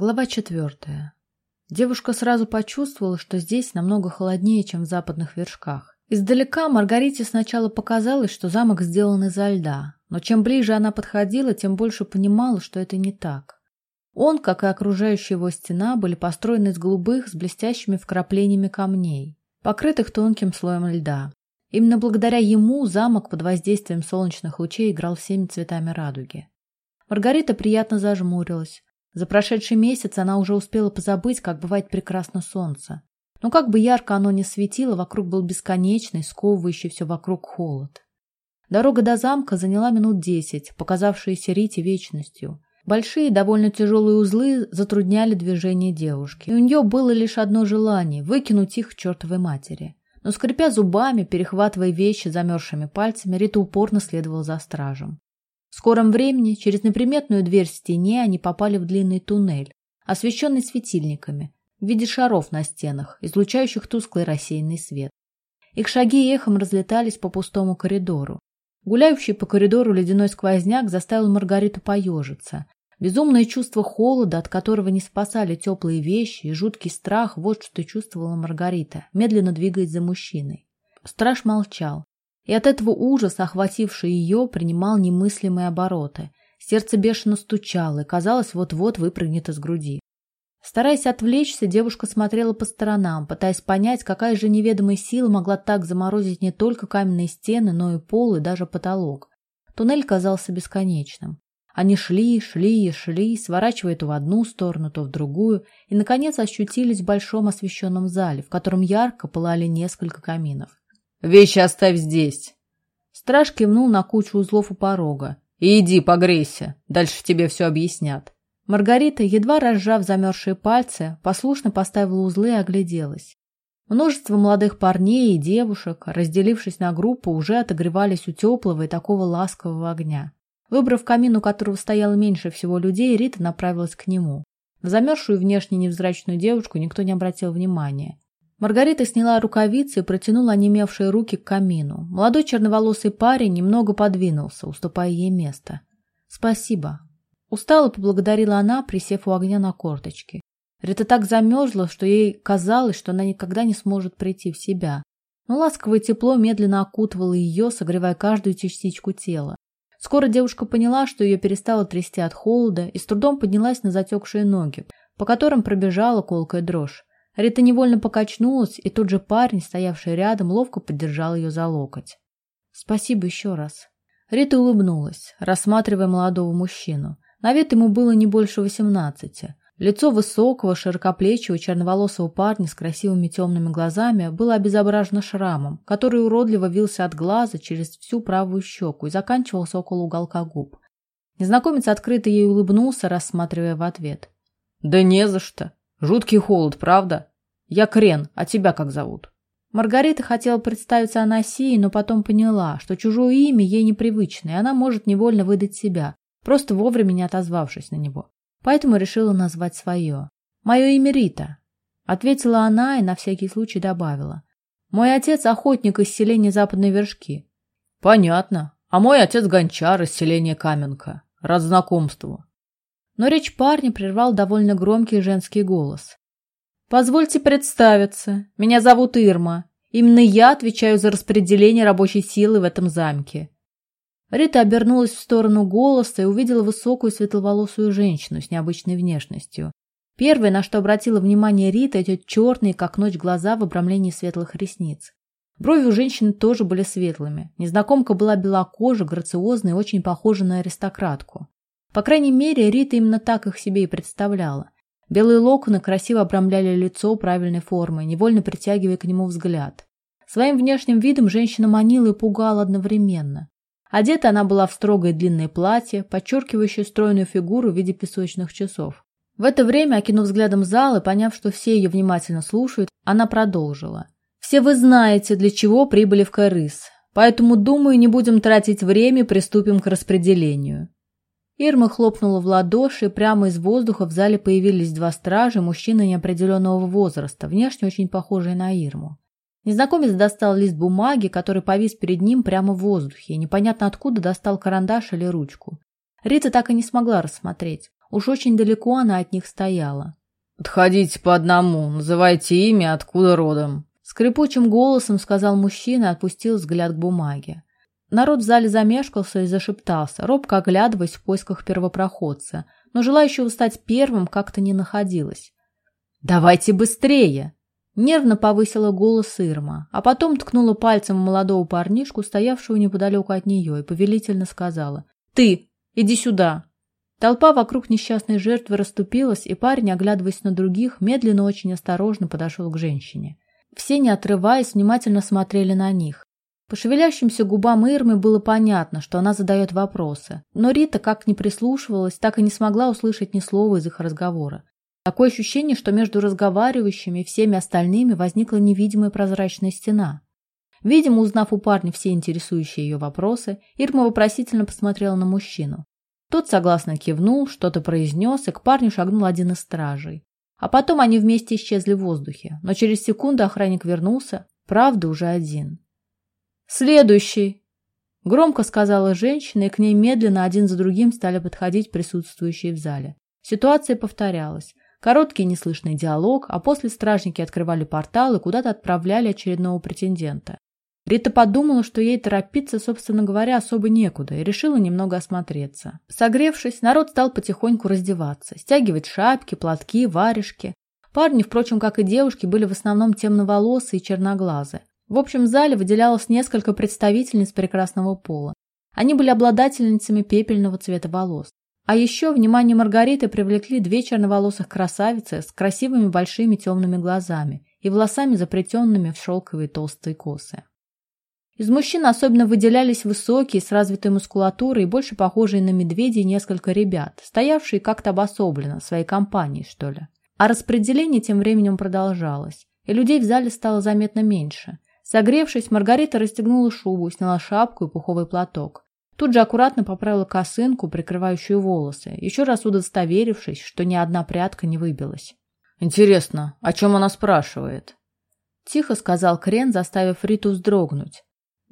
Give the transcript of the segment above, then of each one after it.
Глава четвертая. Девушка сразу почувствовала, что здесь намного холоднее, чем в западных вершках. Издалека Маргарите сначала показалось, что замок сделан изо льда, но чем ближе она подходила, тем больше понимала, что это не так. Он, как и окружающая его стена, были построены из голубых с блестящими вкраплениями камней, покрытых тонким слоем льда. Именно благодаря ему замок под воздействием солнечных лучей играл всеми цветами радуги. Маргарита приятно зажмурилась, за прошедший месяц она уже успела позабыть, как бывает прекрасно солнце. Но как бы ярко оно ни светило, вокруг был бесконечный, сковывающий все вокруг холод. Дорога до замка заняла минут десять, показавшиеся Рите вечностью. Большие, довольно тяжелые узлы затрудняли движение девушки, и у нее было лишь одно желание – выкинуть их к чертовой матери. Но, скрипя зубами, перехватывая вещи замерзшими пальцами, Рита упорно следовала за стражем. В скором времени через неприметную дверь в стене они попали в длинный туннель, освещенный светильниками, в виде шаров на стенах, излучающих тусклый рассеянный свет. Их шаги эхом разлетались по пустому коридору. Гуляющий по коридору ледяной сквозняк заставил Маргариту поежиться. Безумное чувство холода, от которого не спасали теплые вещи, и жуткий страх – вот что чувствовала Маргарита, медленно двигаясь за мужчиной. Страж молчал. И от этого ужаса, охвативший ее, принимал немыслимые обороты. Сердце бешено стучало, и, казалось, вот-вот выпрыгнет из груди. Стараясь отвлечься, девушка смотрела по сторонам, пытаясь понять, какая же неведомая сила могла так заморозить не только каменные стены, но и пол и даже потолок. Туннель казался бесконечным. Они шли, шли и шли, сворачивая то в одну сторону, то в другую, и, наконец, ощутились в большом освещенном зале, в котором ярко пылали несколько каминов. Вещи оставь здесь. Страж кивнул на кучу узлов у порога. И иди погрейся, дальше тебе все объяснят. Маргарита, едва разжав замерзшие пальцы, послушно поставила узлы и огляделась. Множество молодых парней и девушек, разделившись на группы, уже отогревались у теплого и такого ласкового огня. Выбрав камин, у которого стояло меньше всего людей, Рита направилась к нему. В замерзшую внешне невзрачную девушку никто не обратил внимания. Маргарита сняла рукавицы и протянула онемевшие руки к камину. Молодой черноволосый парень немного подвинулся, уступая ей место. «Спасибо». Устало поблагодарила она, присев у огня на корточки. Рита так замерзла, что ей казалось, что она никогда не сможет прийти в себя. Но ласковое тепло медленно окутывало ее, согревая каждую частичку тела. Скоро девушка поняла, что ее перестало трясти от холода, и с трудом поднялась на затекшие ноги, по которым пробежала колкая дрожь. Рита невольно покачнулась, и тот же парень, стоявший рядом, ловко поддержал ее за локоть. «Спасибо еще раз». Рита улыбнулась, рассматривая молодого мужчину. На вид ему было не больше восемнадцати. Лицо высокого, широкоплечего, черноволосого парня с красивыми темными глазами было обезображено шрамом, который уродливо вился от глаза через всю правую щеку и заканчивался около уголка губ. Незнакомец открыто ей улыбнулся, рассматривая в ответ. «Да не за что. Жуткий холод, правда? Я Крен, а тебя как зовут? Маргарита хотела представиться Анасией, но потом поняла, что чужое имя ей непривычно, и она может невольно выдать себя, просто вовремя не отозвавшись на него. Поэтому решила назвать свое. «Мое имя Рита», — ответила она и на всякий случай добавила. «Мой отец — охотник из селения Западной Вершки». «Понятно. А мой отец — гончар из селения Каменка. Рад знакомству». Но речь парня прервал довольно громкий женский голос. «Позвольте представиться. Меня зовут Ирма. Именно я отвечаю за распределение рабочей силы в этом замке». Рита обернулась в сторону голоса и увидела высокую светловолосую женщину с необычной внешностью. Первое, на что обратила внимание Рита, эти черные, как ночь, глаза в обрамлении светлых ресниц. Брови у женщины тоже были светлыми. Незнакомка была белокожа, грациозной и очень похожа на аристократку. По крайней мере, Рита именно так их себе и представляла. Белые локоны красиво обрамляли лицо правильной формы, невольно притягивая к нему взгляд. Своим внешним видом женщина манила и пугала одновременно. Одета она была в строгое длинное платье, подчеркивающее стройную фигуру в виде песочных часов. В это время, окинув взглядом зал и поняв, что все ее внимательно слушают, она продолжила. «Все вы знаете, для чего прибыли в Кайрыс, поэтому, думаю, не будем тратить время приступим к распределению. Ирма хлопнула в ладоши, и прямо из воздуха в зале появились два стража, мужчины неопределенного возраста, внешне очень похожие на Ирму. Незнакомец достал лист бумаги, который повис перед ним прямо в воздухе, и непонятно откуда достал карандаш или ручку. Рита так и не смогла рассмотреть. Уж очень далеко она от них стояла. «Подходите по одному, называйте имя, откуда родом». Скрипучим голосом сказал мужчина и отпустил взгляд к бумаге. Народ в зале замешкался и зашептался, робко оглядываясь в поисках первопроходца, но желающего стать первым как-то не находилось. «Давайте быстрее!» Нервно повысила голос Ирма, а потом ткнула пальцем молодого парнишку, стоявшего неподалеку от нее, и повелительно сказала «Ты, иди сюда!» Толпа вокруг несчастной жертвы расступилась, и парень, оглядываясь на других, медленно очень осторожно подошел к женщине. Все, не отрываясь, внимательно смотрели на них. По шевелящимся губам Ирмы было понятно, что она задает вопросы, но Рита как ни прислушивалась, так и не смогла услышать ни слова из их разговора. Такое ощущение, что между разговаривающими и всеми остальными возникла невидимая прозрачная стена. Видимо, узнав у парня все интересующие ее вопросы, Ирма вопросительно посмотрела на мужчину. Тот согласно кивнул, что-то произнес, и к парню шагнул один из стражей. А потом они вместе исчезли в воздухе, но через секунду охранник вернулся, правда, уже один. «Следующий!» Громко сказала женщина, и к ней медленно один за другим стали подходить присутствующие в зале. Ситуация повторялась. Короткий неслышный диалог, а после стражники открывали портал и куда-то отправляли очередного претендента. Рита подумала, что ей торопиться, собственно говоря, особо некуда, и решила немного осмотреться. Согревшись, народ стал потихоньку раздеваться, стягивать шапки, платки, варежки. Парни, впрочем, как и девушки, были в основном темноволосые и черноглазые. В общем зале выделялось несколько представительниц прекрасного пола. Они были обладательницами пепельного цвета волос. А еще внимание Маргариты привлекли две черноволосых красавицы с красивыми большими темными глазами и волосами, заплетенными в шелковые толстые косы. Из мужчин особенно выделялись высокие, с развитой мускулатурой и больше похожие на медведей несколько ребят, стоявшие как-то обособленно, своей компанией, что ли. А распределение тем временем продолжалось, и людей в зале стало заметно меньше. Согревшись, Маргарита расстегнула шубу, сняла шапку и пуховый платок. Тут же аккуратно поправила косынку, прикрывающую волосы, еще раз удостоверившись, что ни одна прядка не выбилась. «Интересно, о чем она спрашивает?» Тихо сказал Крен, заставив Риту вздрогнуть.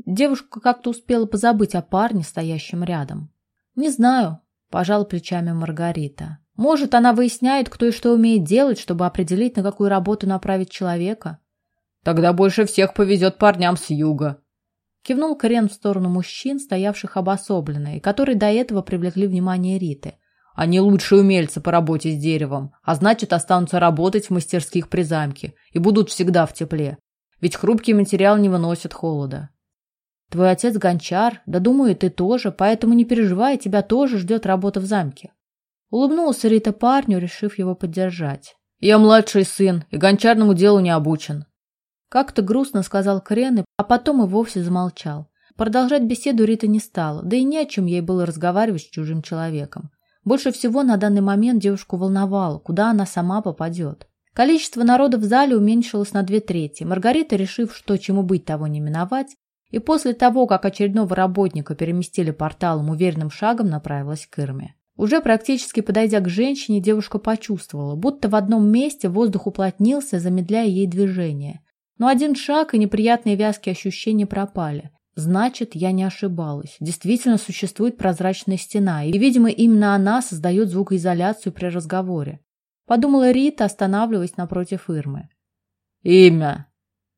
Девушка как-то успела позабыть о парне, стоящем рядом. «Не знаю», – пожал плечами Маргарита. «Может, она выясняет, кто и что умеет делать, чтобы определить, на какую работу направить человека?» «Тогда больше всех повезет парням с юга», Кивнул Крен в сторону мужчин, стоявших обособленно, и которые до этого привлекли внимание Риты. Они лучшие умельцы по работе с деревом, а значит, останутся работать в мастерских при замке и будут всегда в тепле. Ведь хрупкий материал не выносит холода. Твой отец гончар, да думаю, ты тоже, поэтому не переживай, тебя тоже ждет работа в замке. Улыбнулся Рита парню, решив его поддержать. Я младший сын и гончарному делу не обучен. Как-то грустно сказал Крен, а потом и вовсе замолчал. Продолжать беседу Рита не стала, да и не о чем ей было разговаривать с чужим человеком. Больше всего на данный момент девушку волновало, куда она сама попадет. Количество народа в зале уменьшилось на две трети. Маргарита, решив, что чему быть того не миновать, и после того, как очередного работника переместили порталом, уверенным шагом направилась к Ирме. Уже практически подойдя к женщине, девушка почувствовала, будто в одном месте воздух уплотнился, замедляя ей движение. Но один шаг и неприятные вязкие ощущения пропали. Значит, я не ошибалась. Действительно существует прозрачная стена, и, видимо, именно она создает звукоизоляцию при разговоре. Подумала Рита, останавливаясь напротив Ирмы. «Имя?»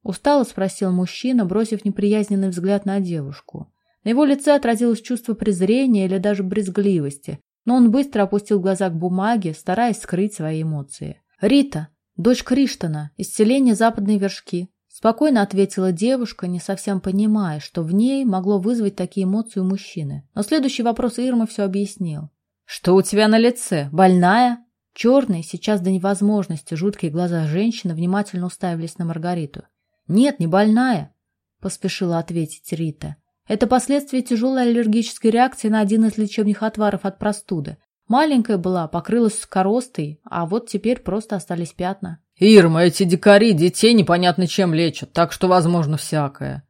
Устало спросил мужчина, бросив неприязненный взгляд на девушку. На его лице отразилось чувство презрения или даже брезгливости, но он быстро опустил глаза к бумаге, стараясь скрыть свои эмоции. «Рита, дочь Криштана, из селения Западные Вершки», спокойно ответила девушка, не совсем понимая, что в ней могло вызвать такие эмоции у мужчины. Но следующий вопрос Ирма все объяснил. «Что у тебя на лице? Больная?» Черные, сейчас до невозможности, жуткие глаза женщины внимательно уставились на Маргариту. «Нет, не больная», – поспешила ответить Рита. «Это последствия тяжелой аллергической реакции на один из лечебных отваров от простуды. Маленькая была, покрылась коростой, а вот теперь просто остались пятна». «Ирма, эти дикари детей непонятно чем лечат, так что возможно всякое».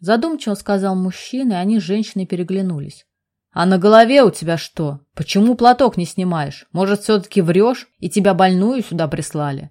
Задумчиво сказал мужчина, и они с женщиной переглянулись. «А на голове у тебя что? Почему платок не снимаешь? Может, все-таки врешь, и тебя больную сюда прислали?»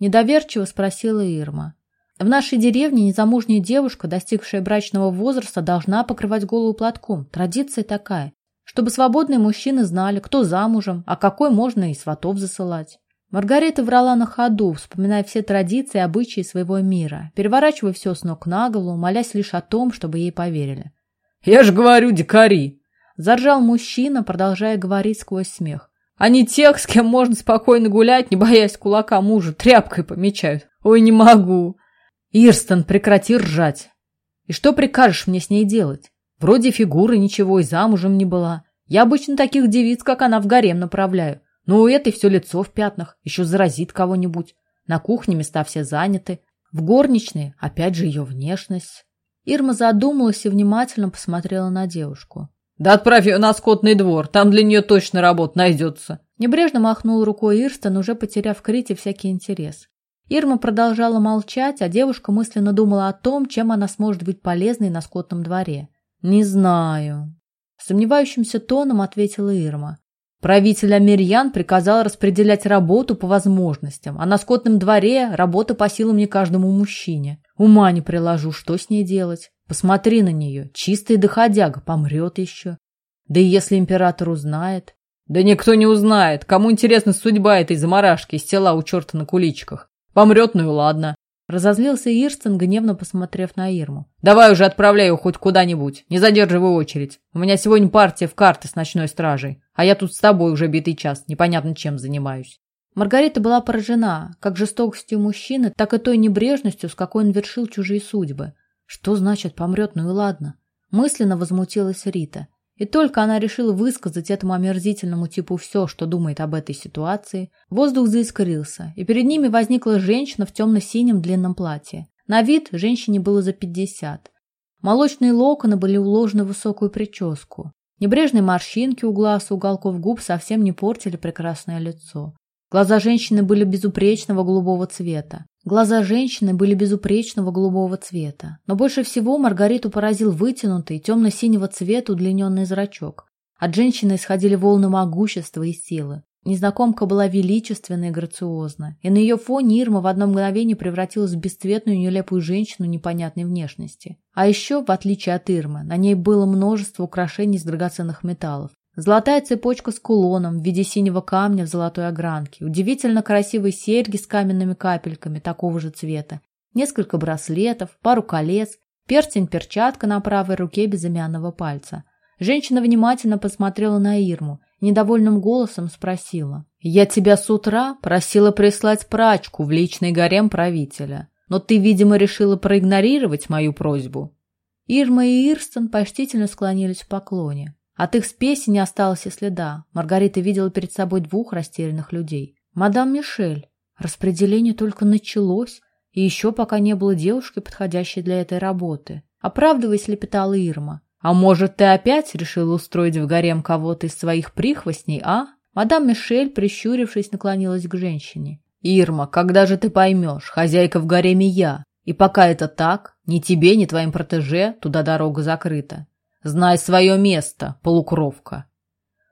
Недоверчиво спросила Ирма. В нашей деревне незамужняя девушка, достигшая брачного возраста, должна покрывать голову платком. Традиция такая. Чтобы свободные мужчины знали, кто замужем, а какой можно и сватов засылать. Маргарита врала на ходу, вспоминая все традиции и обычаи своего мира, переворачивая все с ног на голову, молясь лишь о том, чтобы ей поверили. «Я же говорю, дикари!» Заржал мужчина, продолжая говорить сквозь смех. «Они тех, с кем можно спокойно гулять, не боясь кулака мужа, тряпкой помечают. Ой, не могу!» «Ирстон, прекрати ржать! И что прикажешь мне с ней делать? Вроде фигуры ничего и замужем не была. Я обычно таких девиц, как она, в гарем направляю. Но у этой все лицо в пятнах, еще заразит кого-нибудь. На кухне места все заняты. В горничной опять же ее внешность. Ирма задумалась и внимательно посмотрела на девушку. «Да отправь ее на скотный двор, там для нее точно работа найдется». Небрежно махнул рукой Ирстон, уже потеряв Крите всякий интерес. Ирма продолжала молчать, а девушка мысленно думала о том, чем она сможет быть полезной на скотном дворе. «Не знаю», — сомневающимся тоном ответила Ирма. Правитель Амирьян приказал распределять работу по возможностям, а на скотном дворе работа по силам не каждому мужчине. Ума не приложу, что с ней делать. Посмотри на нее, чистая доходяга, помрет еще. Да и если император узнает... Да никто не узнает. Кому интересна судьба этой заморашки из тела у черта на куличках? Помрет, ну и ладно. Разозлился Ирстон, гневно посмотрев на Ирму. «Давай уже отправляй его хоть куда-нибудь. Не задерживай очередь. У меня сегодня партия в карты с ночной стражей. А я тут с тобой уже битый час. Непонятно чем занимаюсь». Маргарита была поражена как жестокостью мужчины, так и той небрежностью, с какой он вершил чужие судьбы. Что значит помрет, ну и ладно. Мысленно возмутилась Рита. И только она решила высказать этому омерзительному типу все, что думает об этой ситуации, воздух заискрился, и перед ними возникла женщина в темно-синем длинном платье. На вид женщине было за пятьдесят. Молочные локоны были уложены в высокую прическу. Небрежные морщинки у глаз и уголков губ совсем не портили прекрасное лицо. Глаза женщины были безупречного голубого цвета. Глаза женщины были безупречного голубого цвета. Но больше всего Маргариту поразил вытянутый, темно-синего цвета удлиненный зрачок. От женщины исходили волны могущества и силы. Незнакомка была величественна и грациозна, и на ее фоне Ирма в одно мгновение превратилась в бесцветную нелепую женщину непонятной внешности. А еще, в отличие от Ирмы, на ней было множество украшений из драгоценных металлов. Золотая цепочка с кулоном в виде синего камня в золотой огранке, удивительно красивые серьги с каменными капельками такого же цвета, несколько браслетов, пару колец, перстень-перчатка на правой руке безымянного пальца. Женщина внимательно посмотрела на Ирму и недовольным голосом спросила. «Я тебя с утра просила прислать прачку в личный гарем правителя, но ты, видимо, решила проигнорировать мою просьбу». Ирма и Ирстон почтительно склонились в поклоне. От их спеси не осталось и следа. Маргарита видела перед собой двух растерянных людей. «Мадам Мишель, распределение только началось, и еще пока не было девушки, подходящей для этой работы. Оправдываясь, лепетала Ирма. А может, ты опять решила устроить в гарем кого-то из своих прихвостней, а?» Мадам Мишель, прищурившись, наклонилась к женщине. «Ирма, когда же ты поймешь, хозяйка в гареме я? И пока это так, ни тебе, ни твоим протеже туда дорога закрыта. Знай свое место, полукровка.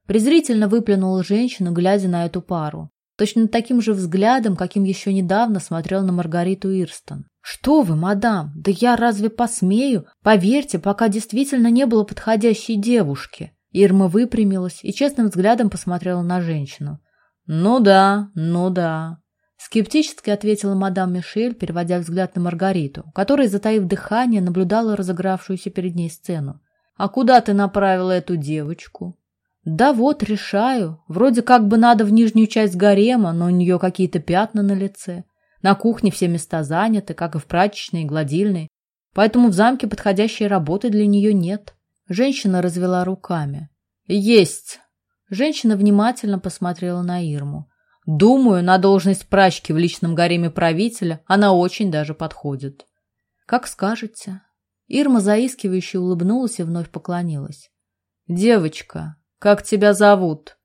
Презрительно выплюнула женщина, глядя на эту пару. Точно таким же взглядом, каким еще недавно смотрел на Маргариту Ирстон. «Что вы, мадам? Да я разве посмею? Поверьте, пока действительно не было подходящей девушки». Ирма выпрямилась и честным взглядом посмотрела на женщину. «Ну да, ну да», — скептически ответила мадам Мишель, переводя взгляд на Маргариту, которая, затаив дыхание, наблюдала разыгравшуюся перед ней сцену. А куда ты направила эту девочку? Да вот, решаю. Вроде как бы надо в нижнюю часть гарема, но у нее какие-то пятна на лице. На кухне все места заняты, как и в прачечной и гладильной. Поэтому в замке подходящей работы для нее нет. Женщина развела руками. Есть. Женщина внимательно посмотрела на Ирму. Думаю, на должность прачки в личном гареме правителя она очень даже подходит. Как скажете. Ирма заискивающе улыбнулась и вновь поклонилась. «Девочка, как тебя зовут?»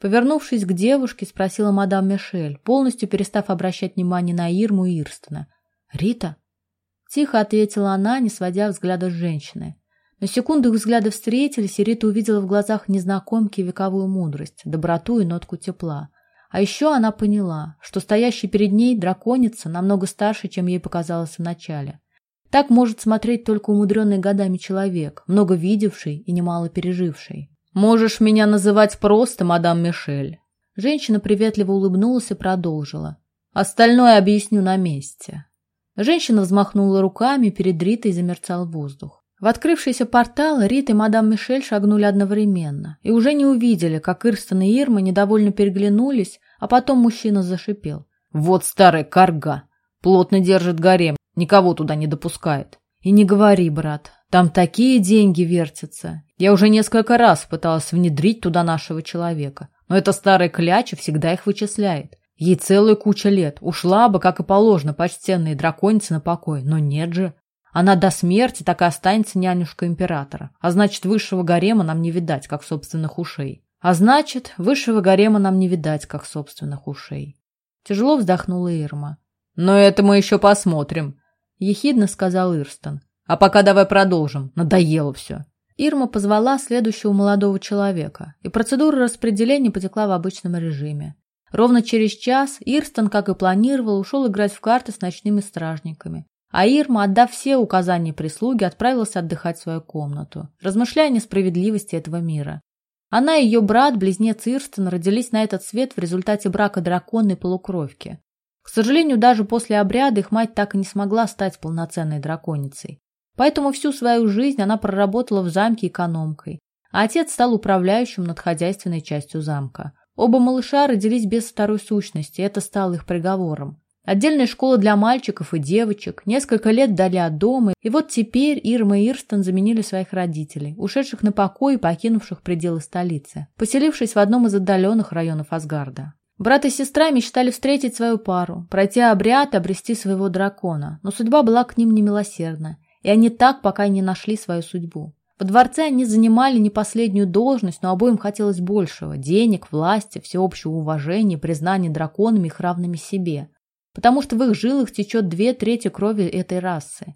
Повернувшись к девушке, спросила мадам Мишель, полностью перестав обращать внимание на Ирму и Ирстона. «Рита?» Тихо ответила она, не сводя взгляда с женщины. На секунду их взгляды встретились, и Рита увидела в глазах незнакомки вековую мудрость, доброту и нотку тепла. А еще она поняла, что стоящий перед ней драконица намного старше, чем ей показалось вначале. Так может смотреть только умудренный годами человек, много видевший и немало переживший. Можешь меня называть просто мадам Мишель. Женщина приветливо улыбнулась и продолжила. Остальное объясню на месте. Женщина взмахнула руками, перед Ритой замерцал воздух. В открывшийся портал Рита и мадам Мишель шагнули одновременно и уже не увидели, как Ирстон и Ирма недовольно переглянулись, а потом мужчина зашипел. «Вот старая карга! Плотно держит гарем, никого туда не допускает». «И не говори, брат, там такие деньги вертятся. Я уже несколько раз пыталась внедрить туда нашего человека, но эта старая кляча всегда их вычисляет. Ей целая куча лет, ушла бы, как и положено, почтенные драконицы на покой, но нет же. Она до смерти так и останется нянюшкой императора. А значит, высшего гарема нам не видать, как собственных ушей. А значит, высшего гарема нам не видать, как собственных ушей. Тяжело вздохнула Ирма. Но это мы еще посмотрим, ехидно сказал Ирстон. А пока давай продолжим. Надоело все. Ирма позвала следующего молодого человека, и процедура распределения потекла в обычном режиме. Ровно через час Ирстон, как и планировал, ушел играть в карты с ночными стражниками. А Ирма, отдав все указания прислуги, отправилась отдыхать в свою комнату, размышляя о несправедливости этого мира. Она и ее брат, близнец Ирстон, родились на этот свет в результате брака драконной полукровки. К сожалению, даже после обряда их мать так и не смогла стать полноценной драконицей. Поэтому всю свою жизнь она проработала в замке экономкой, а отец стал управляющим над хозяйственной частью замка. Оба малыша родились без второй сущности, это стало их приговором. Отдельная школа для мальчиков и девочек, несколько лет вдали от дома, и вот теперь Ирма и Ирстон заменили своих родителей, ушедших на покой и покинувших пределы столицы, поселившись в одном из отдаленных районов Асгарда. Брат и сестра мечтали встретить свою пару, пройти обряд, обрести своего дракона, но судьба была к ним немилосердна, и они так пока и не нашли свою судьбу. Во дворце они занимали не последнюю должность, но обоим хотелось большего – денег, власти, всеобщего уважения, признания драконами их равными себе – потому что в их жилах течет две трети крови этой расы.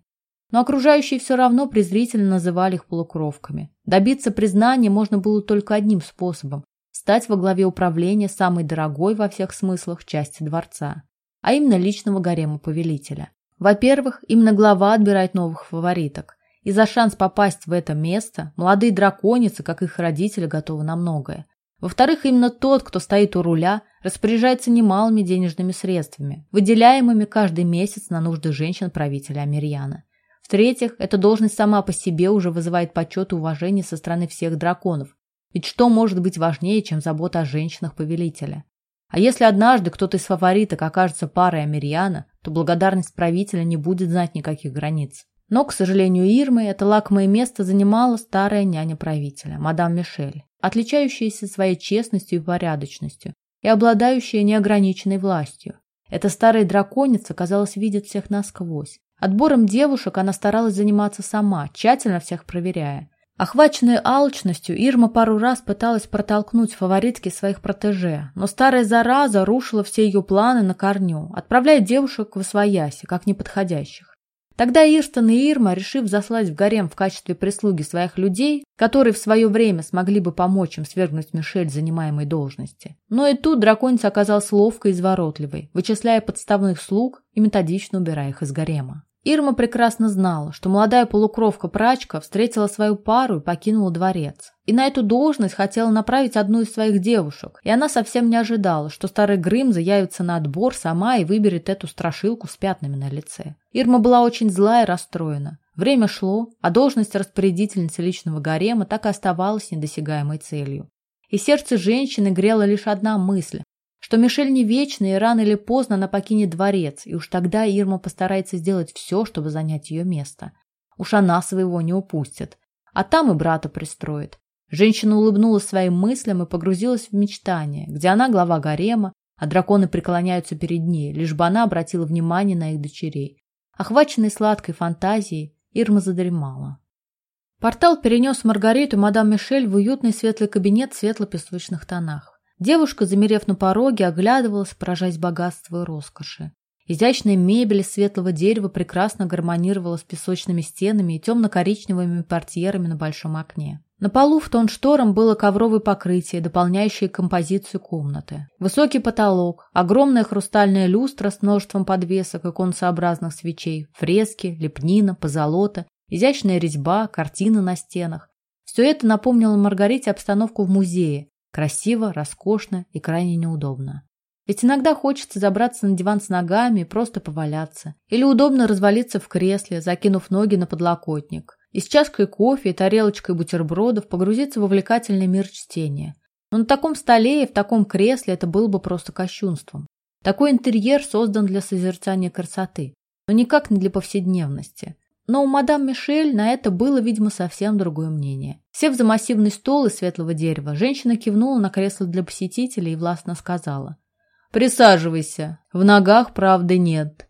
Но окружающие все равно презрительно называли их полукровками. Добиться признания можно было только одним способом – стать во главе управления самой дорогой во всех смыслах части дворца, а именно личного гарема повелителя. Во-первых, именно глава отбирает новых фавориток. И за шанс попасть в это место молодые драконицы, как их родители, готовы на многое. Во-вторых, именно тот, кто стоит у руля, распоряжается немалыми денежными средствами, выделяемыми каждый месяц на нужды женщин-правителя Амерьяна. В-третьих, эта должность сама по себе уже вызывает почет и уважение со стороны всех драконов. Ведь что может быть важнее, чем забота о женщинах повелителя? А если однажды кто-то из фавориток окажется парой Амерьяна, то благодарность правителя не будет знать никаких границ. Но, к сожалению, Ирмы это лакомое место занимала старая няня правителя, мадам Мишель, отличающаяся своей честностью и порядочностью, и обладающая неограниченной властью. Эта старая драконица, казалось, видит всех насквозь. Отбором девушек она старалась заниматься сама, тщательно всех проверяя. Охваченная алчностью, Ирма пару раз пыталась протолкнуть фаворитки своих протеже, но старая зараза рушила все ее планы на корню, отправляя девушек в освояси, как неподходящих. Тогда Ирстон и Ирма, решив заслать в гарем в качестве прислуги своих людей, которые в свое время смогли бы помочь им свергнуть Мишель занимаемой должности. Но и тут драконица оказалась ловкой и изворотливой, вычисляя подставных слуг и методично убирая их из гарема. Ирма прекрасно знала, что молодая полукровка-прачка встретила свою пару и покинула дворец. И на эту должность хотела направить одну из своих девушек, и она совсем не ожидала, что старый Грым заявится на отбор сама и выберет эту страшилку с пятнами на лице. Ирма была очень зла и расстроена. Время шло, а должность распорядительницы личного гарема так и оставалась недосягаемой целью. И сердце женщины грела лишь одна мысль что Мишель не вечная, и рано или поздно она покинет дворец, и уж тогда Ирма постарается сделать все, чтобы занять ее место. Уж она своего не упустит. А там и брата пристроит. Женщина улыбнулась своим мыслям и погрузилась в мечтание, где она глава гарема, а драконы преклоняются перед ней, лишь бы она обратила внимание на их дочерей. Охваченной сладкой фантазией, Ирма задремала. Портал перенес Маргариту мадам Мишель в уютный светлый кабинет в светло-песочных тонах. Девушка, замерев на пороге, оглядывалась, поражаясь богатству и роскоши. Изящная мебель из светлого дерева прекрасно гармонировала с песочными стенами и темно-коричневыми портьерами на большом окне. На полу в тон шторам было ковровое покрытие, дополняющее композицию комнаты. Высокий потолок, огромная хрустальная люстра с множеством подвесок и конусообразных свечей, фрески, лепнина, позолота, изящная резьба, картины на стенах. Все это напомнило Маргарите обстановку в музее. Красиво, роскошно и крайне неудобно. Ведь иногда хочется забраться на диван с ногами и просто поваляться. Или удобно развалиться в кресле, закинув ноги на подлокотник. И с чашкой кофе и тарелочкой бутербродов погрузиться в увлекательный мир чтения. Но на таком столе и в таком кресле это было бы просто кощунством. Такой интерьер создан для созерцания красоты, но никак не для повседневности. Но у мадам Мишель на это было, видимо, совсем другое мнение. Сев за массивный стол из светлого дерева, женщина кивнула на кресло для посетителей и властно сказала. «Присаживайся. В ногах правды нет».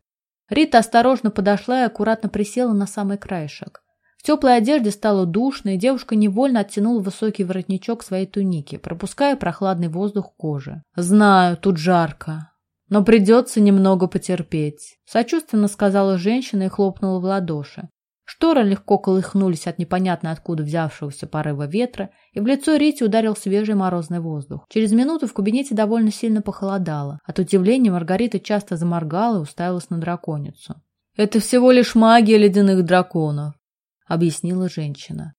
Рита осторожно подошла и аккуратно присела на самый краешек. В теплой одежде стало душно, и девушка невольно оттянула высокий воротничок своей туники, пропуская прохладный воздух кожи. «Знаю, тут жарко, но придется немного потерпеть», — сочувственно сказала женщина и хлопнула в ладоши. Шторы легко колыхнулись от непонятно откуда взявшегося порыва ветра, и в лицо Рити ударил свежий морозный воздух. Через минуту в кабинете довольно сильно похолодало. От удивления Маргарита часто заморгала и уставилась на драконицу. «Это всего лишь магия ледяных драконов объяснила женщина.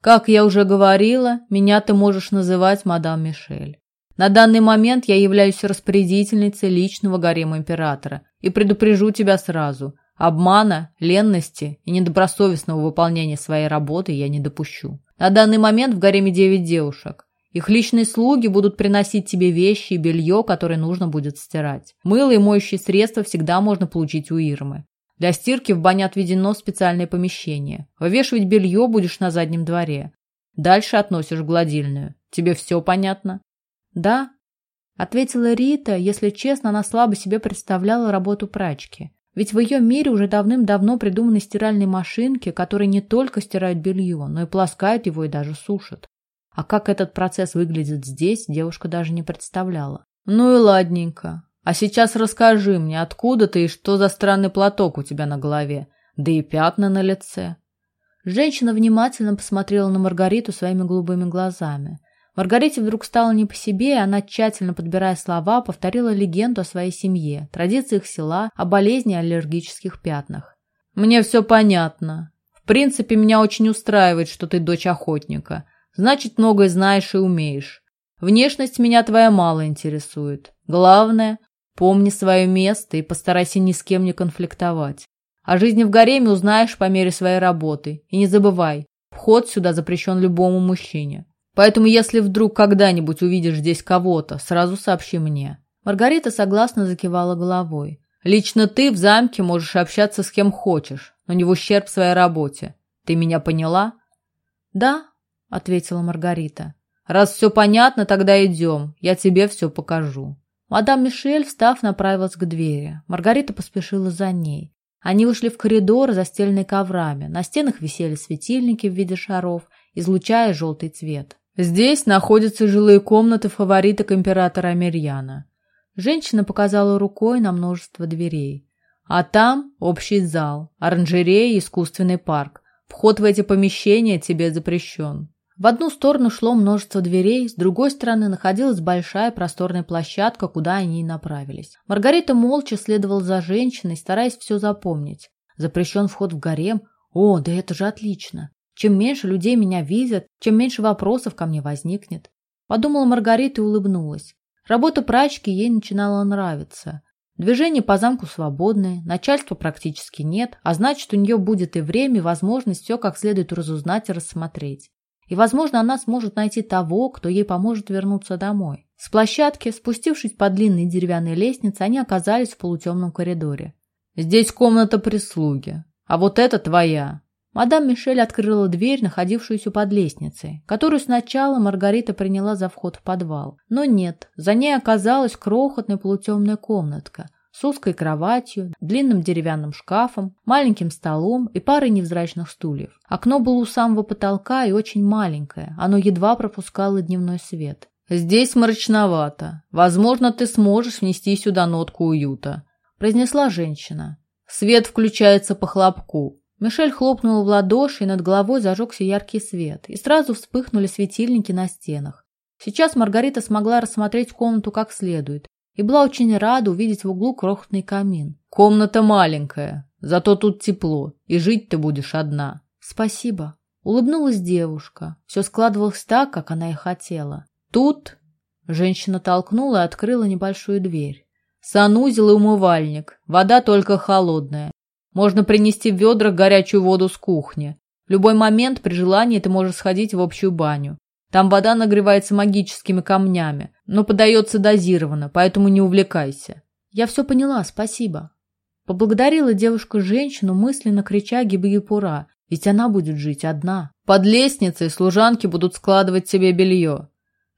Как я уже говорила, меня ты можешь называть мадам Мишель. На данный момент я являюсь распорядительницей личного гарема императора и предупрежу тебя сразу. Обмана, ленности и недобросовестного выполнения своей работы я не допущу. На данный момент в гареме девять девушек. Их личные слуги будут приносить тебе вещи и белье, которые нужно будет стирать. Мыло и моющие средства всегда можно получить у Ирмы. Для стирки в бане отведено специальное помещение. Вывешивать белье будешь на заднем дворе. Дальше относишь в гладильную. Тебе все понятно? Да, ответила Рита. Если честно, она слабо себе представляла работу прачки. Ведь в ее мире уже давным-давно придуманы стиральные машинки, которые не только стирают белье, но и полоскают его и даже сушат. А как этот процесс выглядит здесь, девушка даже не представляла. Ну и ладненько. А сейчас расскажи мне, откуда ты и что за странный платок у тебя на голове, да и пятна на лице. Женщина внимательно посмотрела на Маргариту своими голубыми глазами. Маргарите вдруг стало не по себе, и она, тщательно подбирая слова, повторила легенду о своей семье, традициях села, о болезни аллергических пятнах. «Мне все понятно. В принципе, меня очень устраивает, что ты дочь охотника. Значит, многое знаешь и умеешь. Внешность меня твоя мало интересует. Главное, Помни свое место и постарайся ни с кем не конфликтовать. О жизни в гареме узнаешь по мере своей работы. И не забывай, вход сюда запрещен любому мужчине. Поэтому, если вдруг когда-нибудь увидишь здесь кого-то, сразу сообщи мне». Маргарита согласно закивала головой. «Лично ты в замке можешь общаться с кем хочешь, но не в ущерб своей работе. Ты меня поняла?» «Да», — ответила Маргарита. «Раз все понятно, тогда идем. Я тебе все покажу». Мадам Мишель, встав, направилась к двери. Маргарита поспешила за ней. Они вышли в коридор, застеленный коврами. На стенах висели светильники в виде шаров, излучая желтый цвет. «Здесь находятся жилые комнаты фавориток императора Амерьяна». Женщина показала рукой на множество дверей. «А там общий зал, оранжерея и искусственный парк. Вход в эти помещения тебе запрещен». В одну сторону шло множество дверей, с другой стороны находилась большая просторная площадка, куда они и направились. Маргарита молча следовала за женщиной, стараясь все запомнить. Запрещен вход в гарем? О, да это же отлично. Чем меньше людей меня видят, чем меньше вопросов ко мне возникнет. Подумала Маргарита и улыбнулась. Работа прачки ей начинала нравиться. Движение по замку свободное, начальства практически нет, а значит, у нее будет и время, и возможность все как следует разузнать и рассмотреть. И, возможно, она сможет найти того, кто ей поможет вернуться домой. С площадки, спустившись по длинной деревянной лестнице, они оказались в полутемном коридоре. «Здесь комната прислуги, а вот это твоя». Мадам Мишель открыла дверь, находившуюся под лестницей, которую сначала Маргарита приняла за вход в подвал. Но нет, за ней оказалась крохотная полутемная комнатка – с узкой кроватью, длинным деревянным шкафом, маленьким столом и парой невзрачных стульев. Окно было у самого потолка и очень маленькое, оно едва пропускало дневной свет. «Здесь мрачновато. Возможно, ты сможешь внести сюда нотку уюта», – произнесла женщина. «Свет включается по хлопку». Мишель хлопнула в ладоши, и над головой зажегся яркий свет, и сразу вспыхнули светильники на стенах. Сейчас Маргарита смогла рассмотреть комнату как следует и была очень рада увидеть в углу крохотный камин. «Комната маленькая, зато тут тепло, и жить ты будешь одна». «Спасибо», Улыбнулась девушка. Все складывалось так, как она и хотела. Тут женщина толкнула и открыла небольшую дверь. Санузел и умывальник. Вода только холодная. Можно принести в ведрах горячую воду с кухни. В любой момент при желании ты можешь сходить в общую баню. Там вода нагревается магическими камнями, но подается дозированно, поэтому не увлекайся. Я все поняла, спасибо. Поблагодарила девушка женщину, мысленно крича гибы-гипура, ведь она будет жить одна. Под лестницей служанки будут складывать себе белье.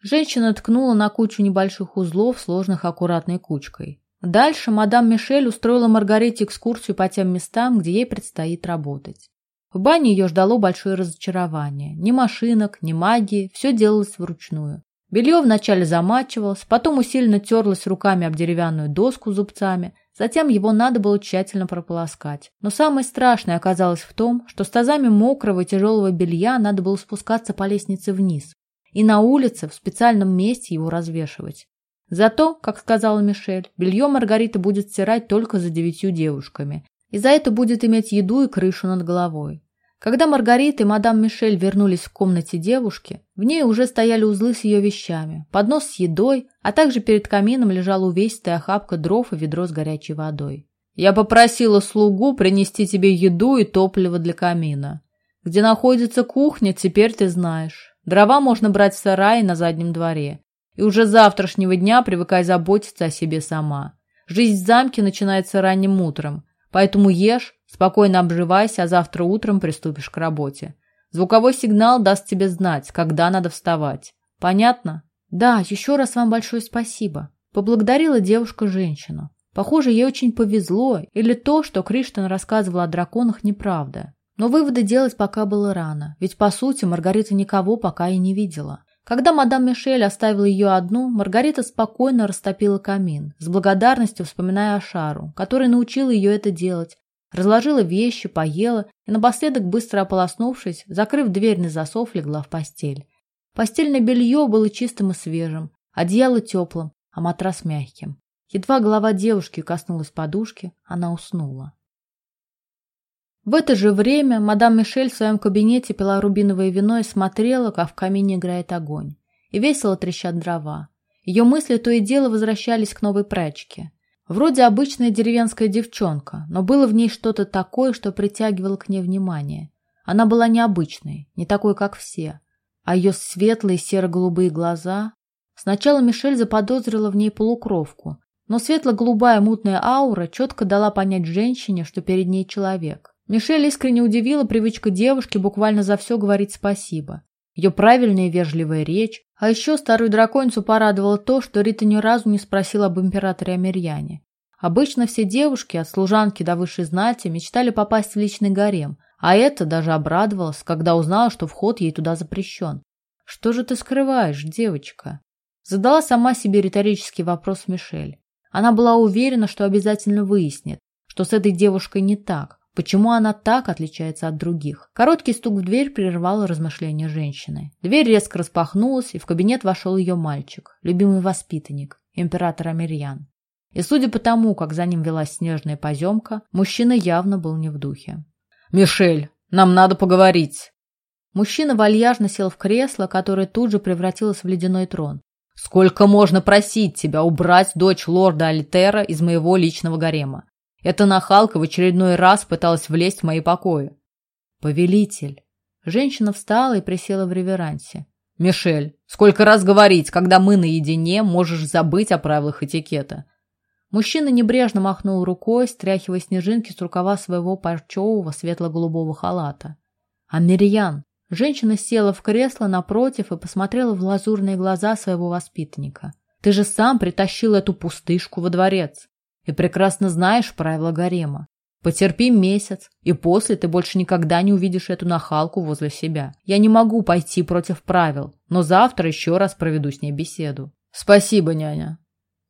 Женщина ткнула на кучу небольших узлов, сложных аккуратной кучкой. Дальше мадам Мишель устроила Маргарите экскурсию по тем местам, где ей предстоит работать. В бане ее ждало большое разочарование. Ни машинок, ни магии, все делалось вручную. Белье вначале замачивалось, потом усиленно терлось руками об деревянную доску зубцами, затем его надо было тщательно прополоскать. Но самое страшное оказалось в том, что с тазами мокрого и тяжелого белья надо было спускаться по лестнице вниз и на улице в специальном месте его развешивать. Зато, как сказала Мишель, белье Маргарита будет стирать только за девятью девушками, и за это будет иметь еду и крышу над головой. Когда Маргарита и мадам Мишель вернулись в комнате девушки, в ней уже стояли узлы с ее вещами, поднос с едой, а также перед камином лежала увесистая охапка дров и ведро с горячей водой. «Я попросила слугу принести тебе еду и топливо для камина. Где находится кухня, теперь ты знаешь. Дрова можно брать в сарае на заднем дворе. И уже завтрашнего дня привыкай заботиться о себе сама. Жизнь в замке начинается ранним утром, поэтому ешь, Спокойно обживайся, а завтра утром приступишь к работе. Звуковой сигнал даст тебе знать, когда надо вставать. Понятно? Да, еще раз вам большое спасибо. Поблагодарила девушка женщину. Похоже, ей очень повезло, или то, что Криштан рассказывал о драконах, неправда. Но выводы делать пока было рано, ведь, по сути, Маргарита никого пока и не видела. Когда мадам Мишель оставила ее одну, Маргарита спокойно растопила камин, с благодарностью вспоминая о Шару, который научил ее это делать, разложила вещи, поела и напоследок, быстро ополоснувшись, закрыв дверь на засов, легла в постель. Постельное белье было чистым и свежим, одеяло теплым, а матрас мягким. Едва голова девушки коснулась подушки, она уснула. В это же время мадам Мишель в своем кабинете пила рубиновое вино и смотрела, как в камине играет огонь. И весело трещат дрова. Ее мысли то и дело возвращались к новой прачке. Вроде обычная деревенская девчонка, но было в ней что-то такое, что притягивало к ней внимание. Она была необычной, не такой, как все. А ее светлые серо-голубые глаза... Сначала Мишель заподозрила в ней полукровку, но светло-голубая мутная аура четко дала понять женщине, что перед ней человек. Мишель искренне удивила привычка девушки буквально за все говорить спасибо. Ее правильная и вежливая речь, а еще старую драконицу порадовало то, что Рита ни разу не спросила об императоре Амирьяне. Обычно все девушки, от служанки до высшей знати, мечтали попасть в личный гарем, а это даже обрадовалась, когда узнала, что вход ей туда запрещен. «Что же ты скрываешь, девочка?» Задала сама себе риторический вопрос Мишель. Она была уверена, что обязательно выяснит, что с этой девушкой не так, Почему она так отличается от других? Короткий стук в дверь прервал размышления женщины. Дверь резко распахнулась, и в кабинет вошел ее мальчик, любимый воспитанник, император Амирьян. И судя по тому, как за ним велась снежная поземка, мужчина явно был не в духе. «Мишель, нам надо поговорить!» Мужчина вальяжно сел в кресло, которое тут же превратилось в ледяной трон. «Сколько можно просить тебя убрать дочь лорда Альтера из моего личного гарема? Эта нахалка в очередной раз пыталась влезть в мои покои. Повелитель. Женщина встала и присела в реверансе. Мишель, сколько раз говорить, когда мы наедине, можешь забыть о правилах этикета. Мужчина небрежно махнул рукой, стряхивая снежинки с рукава своего парчевого светло-голубого халата. Амирьян. Женщина села в кресло напротив и посмотрела в лазурные глаза своего воспитанника. Ты же сам притащил эту пустышку во дворец и прекрасно знаешь правила гарема. Потерпи месяц, и после ты больше никогда не увидишь эту нахалку возле себя. Я не могу пойти против правил, но завтра еще раз проведу с ней беседу. Спасибо, няня.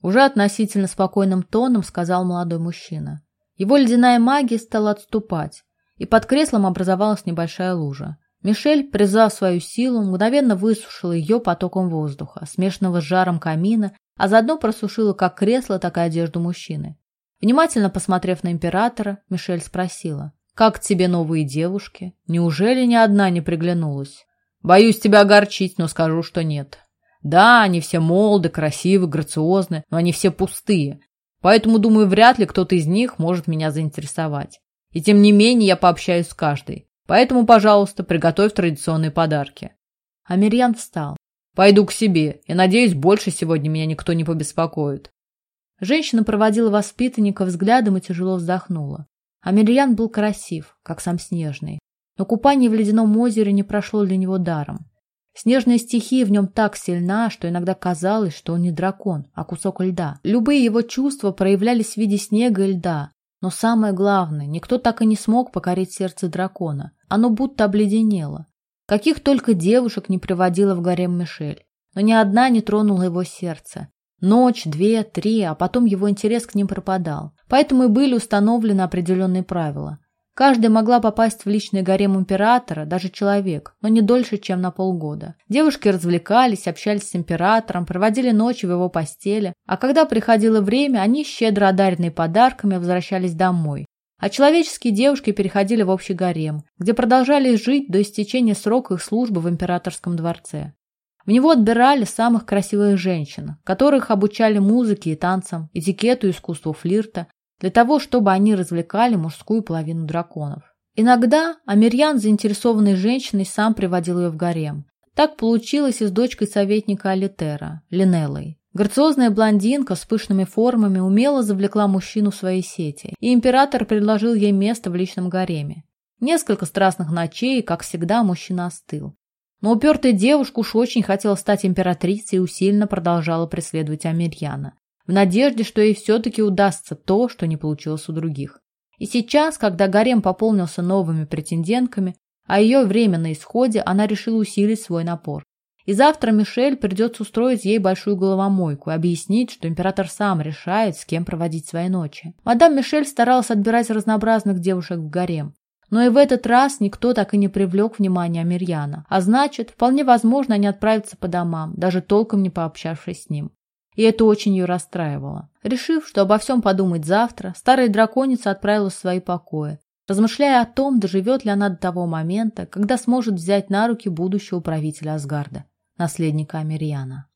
Уже относительно спокойным тоном сказал молодой мужчина. Его ледяная магия стала отступать, и под креслом образовалась небольшая лужа. Мишель, призвав свою силу, мгновенно высушила ее потоком воздуха, смешанного с жаром камина а заодно просушила как кресло, так и одежду мужчины. Внимательно посмотрев на императора, Мишель спросила. Как тебе новые девушки? Неужели ни одна не приглянулась? Боюсь тебя огорчить, но скажу, что нет. Да, они все молоды, красивы, грациозны, но они все пустые. Поэтому, думаю, вряд ли кто-то из них может меня заинтересовать. И тем не менее я пообщаюсь с каждой. Поэтому, пожалуйста, приготовь традиционные подарки. Амирьян встал. Пойду к себе, и, надеюсь, больше сегодня меня никто не побеспокоит. Женщина проводила воспитанника взглядом и тяжело вздохнула. Амирьян был красив, как сам Снежный. Но купание в ледяном озере не прошло для него даром. Снежная стихия в нем так сильна, что иногда казалось, что он не дракон, а кусок льда. Любые его чувства проявлялись в виде снега и льда. Но самое главное, никто так и не смог покорить сердце дракона. Оно будто обледенело. Каких только девушек не приводила в гарем Мишель. Но ни одна не тронула его сердце. Ночь, две, три, а потом его интерес к ним пропадал. Поэтому и были установлены определенные правила. Каждая могла попасть в личный гарем императора, даже человек, но не дольше, чем на полгода. Девушки развлекались, общались с императором, проводили ночи в его постели, а когда приходило время, они, щедро одаренные подарками, возвращались домой. А человеческие девушки переходили в общий гарем, где продолжали жить до истечения срока их службы в императорском дворце. В него отбирали самых красивых женщин, которых обучали музыке и танцам, этикету и искусству флирта, для того, чтобы они развлекали мужскую половину драконов. Иногда Амирьян, заинтересованный женщиной, сам приводил ее в гарем. Так получилось и с дочкой советника Алитера, Линеллой. Грациозная блондинка с пышными формами умело завлекла мужчину в свои сети, и император предложил ей место в личном гареме. Несколько страстных ночей, как всегда, мужчина остыл. Но упертая девушка уж очень хотела стать императрицей и усиленно продолжала преследовать Амирьяна в надежде, что ей все-таки удастся то, что не получилось у других. И сейчас, когда гарем пополнился новыми претендентками, а ее время на исходе, она решила усилить свой напор. И завтра Мишель придется устроить ей большую головомойку и объяснить, что император сам решает, с кем проводить свои ночи. Мадам Мишель старалась отбирать разнообразных девушек в гарем. Но и в этот раз никто так и не привлек внимание Амирьяна. А значит, вполне возможно, они отправятся по домам, даже толком не пообщавшись с ним. И это очень ее расстраивало. Решив, что обо всем подумать завтра, старая драконица отправилась в свои покои, размышляя о том, доживет ли она до того момента, когда сможет взять на руки будущего правителя Асгарда, наследника Амирьяна.